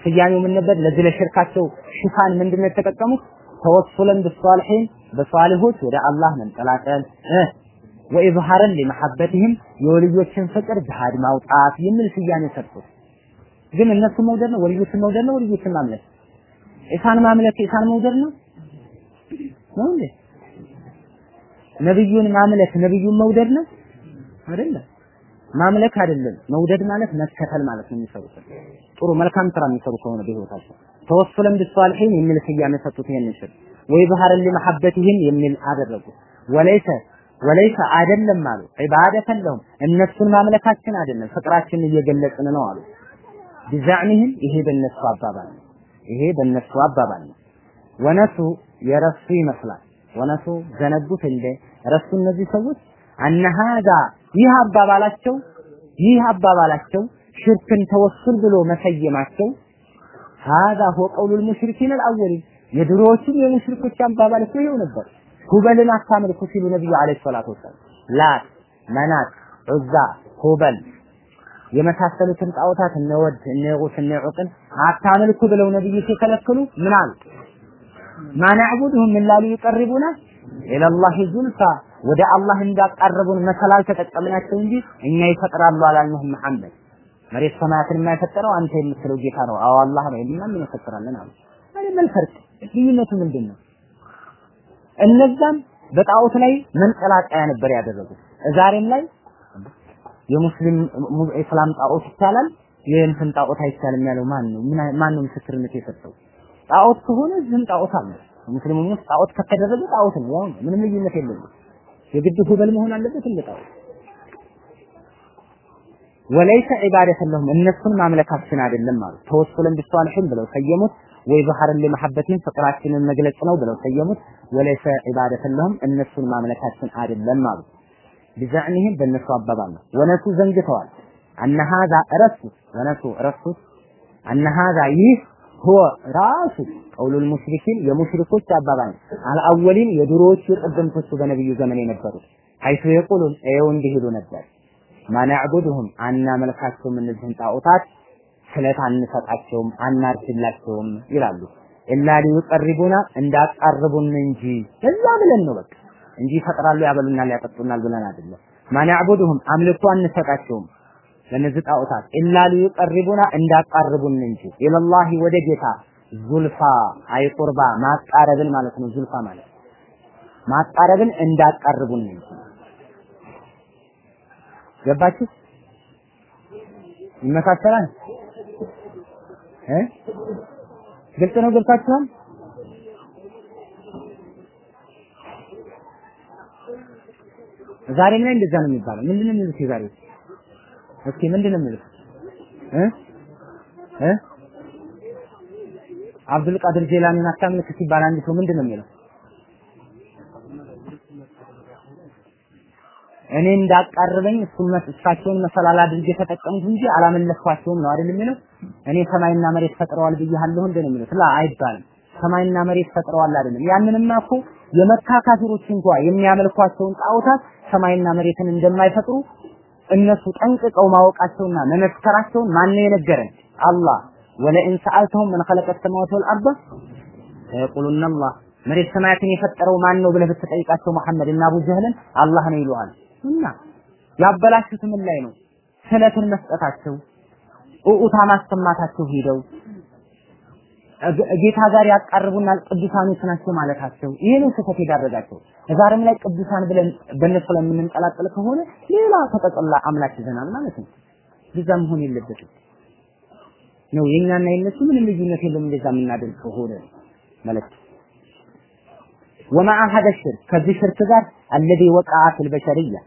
S1: ስያሜው ምን ነበር? ለዚህ ለሽርካቸው ሽፋን ምንድን ነው የተጠቀሙት? ተወሱለን ብሷልሒን በሷሊሆች ወደ አላህ መንጠላጠል እ ወኢዝሃረን ለመሐበትህም የወልዮችን ፍቅር ጅሃድ ማውጣት የሚል ስያሜ ሰጡት። ግን እነሱ መውደድ ነው፣ ወልዮችን መውደድ ነው፣ ወልዮችን ማምለክ ኢሳን ማምለክ ኢሳን መውደድ ነው ነው እንዴ? ነብዩን ማምለክ ነብዩን መውደድ ነው አይደለም። ማምለክ አይደለም። መውደድ ማለት መከተል ማለት ነው። የሚሰሩት ጥሩ መልካም ስራ የሚሰሩ ከሆነ በህይወታቸው ተወሱለን ቢሷልሒን የሚል ስያሜ ሰጡት። ይሄንን ሽር ወይ ባህረን ሊመሐበትህም የሚል አደረጉ። ወለይሰ ወለይሰ አይደለም አሉ ዒባደተን ለሁም እነሱን ማምለካችን አይደለም ፍቅራችንን እየገለጽን ነው አሉ። ቢዛዕሚህም ይሄ በእነሱ አባባል ነው። ይሄ በእነሱ አባባል ነው። ወነሱ የረሱ ይመስላል። ወነሱ ዘነጉት እንደ ረሱ እነዚህ ሰዎች? አነ ይህ አባባላቸው ይህ አባባላቸው ሽርክን ተወሱል ብሎ መሰየማቸው። ሀዛ ሆ ቀውሉል ሙሽሪኪን አልአወሊን የድሮዎቹም የሙሽሪኮች አባባል እኮ ይኸው ነበር። ሁበልን አታምልኩ ሲሉ ነብዩ አለይሂ ሰላቱ ወሰላም። ላት፣ መናት፣ ዑዛ፣ ሁበል የመሳሰሉትን ጣዖታት እነ ወድ እነ የጉስ እነ የዑቅን አታምልኩ ብለው ነብዩ ሲከለክሉ ምን አሉ? ማናዕቡድሁም ምን ላሉ? ይቀርቡና ኢለላሂ ዙልፋ ወደ አላህ እንዳቀረቡን መሰላል ተጠቀምናቸው እንጂ እኛ ይፈጥራሉ አላልንህም መሐመድ መሬት ሰማያትን የማይፈጠረው አንተ የምትለው ጌታ ነው። አዎ አላህ ነው የሚና ምን ይፈጥራለን አሉ። አይደል ፈርቅ ልዩነቱ ምንድን? እነዛም በጣዖት ላይ መንቀላቀያ ነበር ያደረጉት። ዛሬም ላይ የሙስሊም እስላም ጣዖት ይቻላል፣ የእንትን ጣዖት አይቻልም ያለው ማን ነው? ማን ነው ምስክርነት የሰጠው? ጣዖት ከሆነ ዝም ጣዖት አለ። ሙስሊሙ ውስጥ ጣዖት ከተደረገ ጣዖት ነው። ያው ምንም ልዩነት የለም። የግድ ሁበል መሆን አለበት እንደ ወለይሰ ዒባደተ ለሁም እነሱን ማምለካችን አይደለም ማለት ተወሱለን ቢሷልሒን ብለው ሰየሙት። ወይ ባህርን ለመሐበትን ፍቅራችንን መግለጽ ነው ብለው ሰየሙት። ወለይሰ ዒባደተ ለሁም እነሱን ማምለካችን አይደለም ማለት ቢዘዕኒህም በእነሱ አባባል ነው። ወነሱ ዘንግተዋል። አነ ሀዛ ወነሱ ረሱ አነ ይህ ሁወ ራሱ ቀውሉል ሙሽሪኪን የሙሽሪኮች አባባል አልአወሊን የድሮዎቹ የቀደምቶቹ በነብዩ ዘመን የነበሩት ሐይቱ የቁሉን ይኸው እንዲህ ይሉ ነበር ማናዕቡድሁም አናመልካቸውም እነዚህን ጣዖታት ስለት አንሰጣቸውም አናርድላቸውም ይላሉ ኢላ ሊዩቀርቡና እንዳቀርቡን እንጂ እዛ ብለን ነው በቃ እንጂ. ይፈጥራሉ ያበሉናል ያጠጡናል ብለን አይደለም. ማናዕቡድሁም አምልኮ አንሰጣቸውም ለነዚህ ጣዖታት ኢላ ሊዩቀርቡና እንዳቀርቡን እንጂ። ኢለላሂ ወደ ጌታ ዙልፋ አይ ቁርባ ማቃረብን ማለት ነው። ዙልፋ ማለት ማቃረብን እንዳቀርቡን እንጂ። ገባችሁ? ይመሳሰላል? እ? ግልጽ ነው? ገብታችኋል? ዛሬም ላይ እንደዛ ነው የሚባለው። ምንድነው የሚሉት የዛሬ እስኪ ምንድነው የሚሉት እ እ አብዱል ቃድር ጄላኒን አታምልክ ሲባል አንድ ሰው ምንድነው የሚለው? እኔ እንዳቃርበኝ እሱም እሳቸውን መሰላል አድርጌ ተጠቀምኩ እንጂ አላመለኳቸውም ነው አይደል የሚለው? እኔ ሰማይና መሬት ፈጥረዋል ብያለሁ እንደ ነው የሚሉት። ላ አይባልም። ሰማይና መሬት ፈጥረዋል አይደለም። ያንንማ እኮ የመካ ካፊሮች እንኳ የሚያመልኳቸውን ጣዖታት ሰማይና መሬትን እንደማይፈጥሩ እነሱ ጠንቅቀው ማወቃቸውና መመስከራቸውን ማን የነገረን? አላህ ወለኢን ሰአልተሁም ምን ኸለቀ ሰማዋት ወልአርض ሰየቁሉነ አላህ መሬት ሰማያትን የፈጠረው ማን ነው ብለህ ብትጠይቃቸው መሐመድ እና አቡ ጀህልን አላህ ነው ይሉሃል። እና ያበላሹት ምን ላይ ነው? ስለትን መስጠታቸው ኡኡታ ማሰማታቸው ሄደው ጌታ ጋር ያቃርቡናል ቅዱሳኖች ናቸው ማለታቸው ይሄ ነው ስህተት የዳረጋቸው። ዛሬም ላይ ቅዱሳን ብለን በእነሱ ላይ የምንንጠላጠል ከሆነ ሌላ ተጠቅላ አምላክ ይዘናል ማለት ነው። እንደዛ መሆን የለበትም ነው የኛና የነሱ ምንም ልዩነት የለም። እንደዛ የምናደርግ ከሆነ ማለት ወማዓ ሀደ ሽርክ ከዚህ ሽርክ ጋር አለዚ ወቃዓ ፊል በሸርያ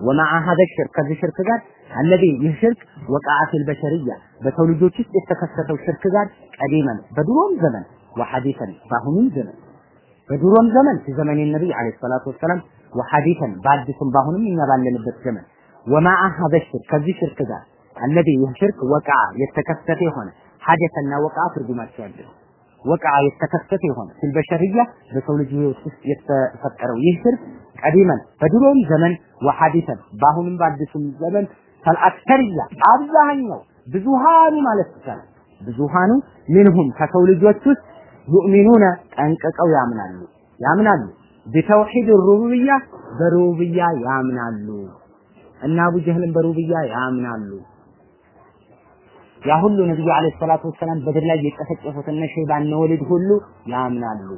S1: ወማዓ ሀደ ሽርክ ከዚህ ሽርክ ጋር الذي ይህ ሽርክ وقع في البشرية በሰው ልጆች ውስጥ የተከሰተው ሽርክ ጋር ቀዲመን በድሮም ዘመን وحديثا በአሁኑም ዘመን በድሮም ዘመን ዘመን ነብይ አለይሂ ሰላቱ ወሰላም وحديثا በአዲሱም በአሁኑም እኛ ባለንበት ዘመን ومع هذا الشرك ከዚህ ሽርክ ጋር الذي ይህ ሽርክ وقع የተከሰተ የሆነ ሐደሰና وقع ትርጉማቸው አንድ ነው ወቃ የተከሰተ የሆነ ፊልበሸርያ በሰው ልጅ ህይወት ውስጥ የተፈጠረው ይህ ሽርክ ቀዲመን በድሮም ዘመን ወሐዲሰን በአሁንም በአዲሱም ዘመን ፈልአክተርያ አብዛኛው ብዙሃኑ ማለት ይቻላል ብዙሃኑ ምንሁም ከሰው ልጆች ውስጥ ዩእሚኑነ ጠንቅቀው ያምናሉ ያምናሉ ቢተውሂድ ሩቡብያ በሩቡብያ ያምናሉ እና አቡ ጀህልን በሩቡብያ ያምናሉ ያ ሁሉ ነብዩ አለይሂ ሰላቱ ወሰላም በድር ላይ የጨፈጨፉት እነ ሸይባ እነ ወሊድ ሁሉ ያምናሉ።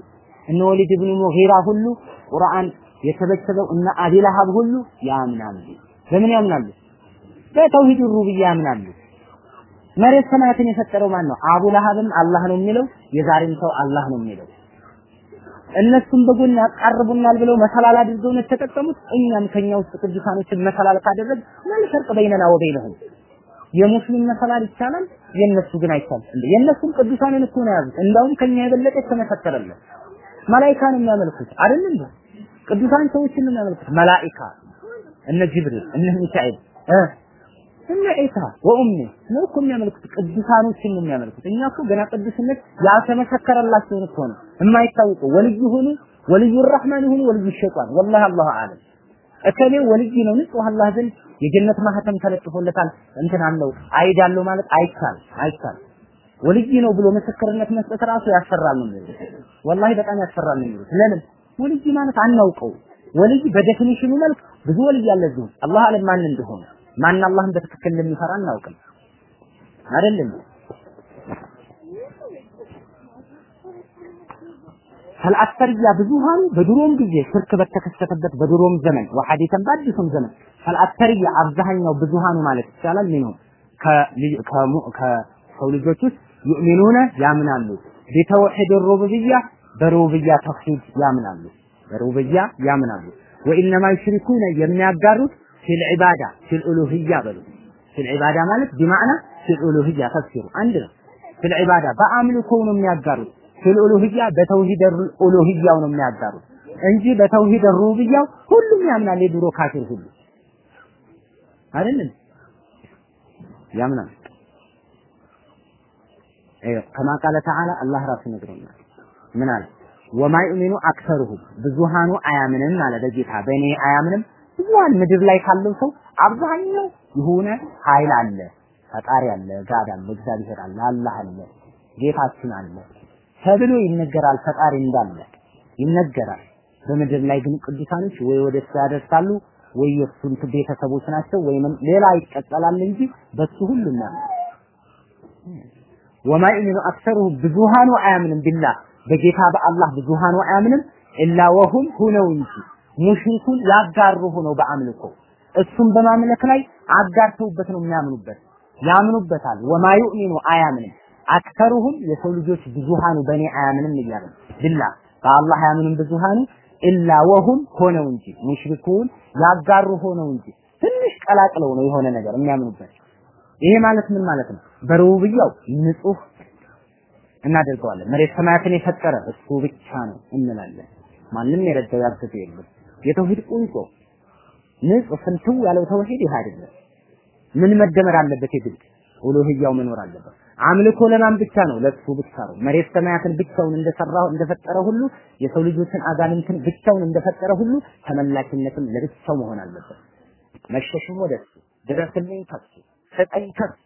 S1: እነ ወሊድ ኢብኑ ሙጊራ ሁሉ ቁርአን የተበተበው እነ አቢ ለሀብ ሁሉ ያምናሉ። በምን ያምናሉ? በተውሂድ ሩብያ ያምናሉ። መሬት ሰማያትን የፈጠረው ማን ነው? አቡ ለሀብም አላህ ነው የሚለው፣ የዛሬም ሰው አላህ ነው የሚለው። እነሱም በጎን ያቃርቡናል ብለው መሰላል አድርገው ነው የተጠቀሙት። እኛም ከኛ ውስጥ ቅዱሳኖችን መሰላል ካደረግ ምን ፈርቅ በይነና ወበይነሁም የሙስሊም መሰላል ይቻላል፣ የነሱ ግን አይቻልም። እንዴ የነሱም ቅዱሳንን እኮ ነው ያዙት። እንዳውም ከኛ የበለጠ የተመሰከረለት መላኢካን የሚያመልኩት አይደል እንዴ? ቅዱሳን ሰዎችን የሚያመልኩት። መላኢካ እነ ጅብሪል እነ ሚካኤል እነ ዒሳ ወኡሚ ነው እኮ የሚያመልኩት። ቅዱሳኖችን ነው የሚያመልኩት። እኛ እኮ ገና ቅዱስነት ያልተመሰከረላቸውን እኮ ነው። የማይታወቁ ወልዩ ሆኑ ወልዩ ረህማን ይሁኑ ወልዩ ሸይጣን። ወላሂ አላሁ አለም እከሌ ወልይ ነው ንጹህ አላህ ዘንድ የጀነት ማህተም ተለጥፎለታል። እንትን አለው አይድ አለው ማለት አይቻል አይቻል ወልይ ነው ብሎ ምስክርነት መስጠት ራሱ ያስፈራል ነው የሚሉት። ወላሂ በጣም ያስፈራል ነው የሚሉት። ለምን? ወልይ ማለት አናውቀው ወልይ በዴፊኒሽኑ መልክ ብዙ ወልይ ያለ እዚህ አላህ አለም ማን እንደሆነ ማን አላህን በትክክል እንደሚፈራ እናውቅም አይደለም? ፈልአክተርያ ብዙሃኑ በድሮም ጊዜ ሽርክ በተከሰተበት በድሮም ዘመን ወሐዲተን በአዲሱም ዘመን ፈልአክተርያ አብዛኛው ብዙሃኑ ማለት ይቻላል ምን ከሰው ልጆች ውስጥ ዩእሚኑነ ያምናሉ። ቢተውሒድ ሩቡብያ በ ربوبية ተውሒድ ያምናሉ። በ ربوبية ያምናሉ። وإنما يشركون የሚያጋሩት ፊል ዒባዳ ፊል ኡሉህያ በሉ ፊል ዒባዳ ማለት ቢማዕና ፊል ኡሉህያ ተፍሲሩ አንድ ነው ፊል ዒባዳ በአምልኮው ነው የሚያጋሩት ፊል ኡሉህያ በተውሂድ ኡሉህያው ነው የሚያጋሩት እንጂ በተውሂድ ሩቡብያው ሁሉም ያምናል የድሮ ካፊር ሁሉ አይደለም ያምናል ايوه كما قال تعالى الله ራሱ ነግሮናል ምን አለ ወማ ዩሚኑ አክሰሩሁም ብዙሃኑ አያምንም አለ በጌታ በእኔ አያምንም ብዙሃን ምድር ላይ ካለው ሰው አብዛኛው የሆነ ኃይል አለ ፈጣሪ አለ God አለ እግዚአብሔር አለ አላህ አለ ጌታችን አለ። ተብሎ ይነገራል ፈጣሪ እንዳለ ይነገራል። በምድር ላይ ግን ቅዱሳኖች ወይ ወደ እሱ ያደርሳሉ ወይ የእሱን ቤተሰቦች ናቸው ወይም ሌላ ይቀጠላል እንጂ በሱ ሁሉም ያምናል ወማ ዩሚኑ አክሰሩሁ ብዙሃኑ አያምንም ቢላህ። በጌታ በአላህ ብዙሃኑ አያምንም ኢላ ወሁም ሁነው እንጂ ሙሽሪኩን ያጋሩ ሆነው በአምልኮ እሱም በማምለክ ላይ አጋርተውበት ነው የሚያምኑበት ያምኑበታል ወማ ዩሚኑ አያምንም አክሰሩሁም የሰው ልጆች ብዙሃኑ በእኔ አያምንም እያለ ቢላህ በአላህ አያምንም ብዙሃኑ ኢላ ወሁም ሆነው እንጂ ሙሽሪኩን ያጋሩ ሆነው እንጂ ትንሽ ቀላቅለው ነው የሆነ ነገር የሚያምኑበት ይሄ ማለት ምን ማለት ነው? በሩብያው ንጹህ እናደርገዋለን። መሬት ሰማያትን የፈጠረ እሱ ብቻ ነው እንላለን። ማንም የረዳው ያገዘ የለም። የተውሂድ ቁንጮ ንጹህ ፍንትው ያለው ተውሂድ ይህ አይደለም። ምን መደመር አለበት? የግድ ኡሉህያው መኖር አለበት። አምልኮ ለማን ብቻ ነው? ለሱ ብቻ ነው። መሬት ሰማያትን ብቻውን እንደሰራው እንደፈጠረ ሁሉ የሰው ልጆችን አጋንንትን ብቻውን እንደፈጠረ ሁሉ ተመላኪነትም ለብቻው መሆን አለበት። መሸሽም ወደሱ ድረስልኝ ከሱ ስጠኝ ከሱ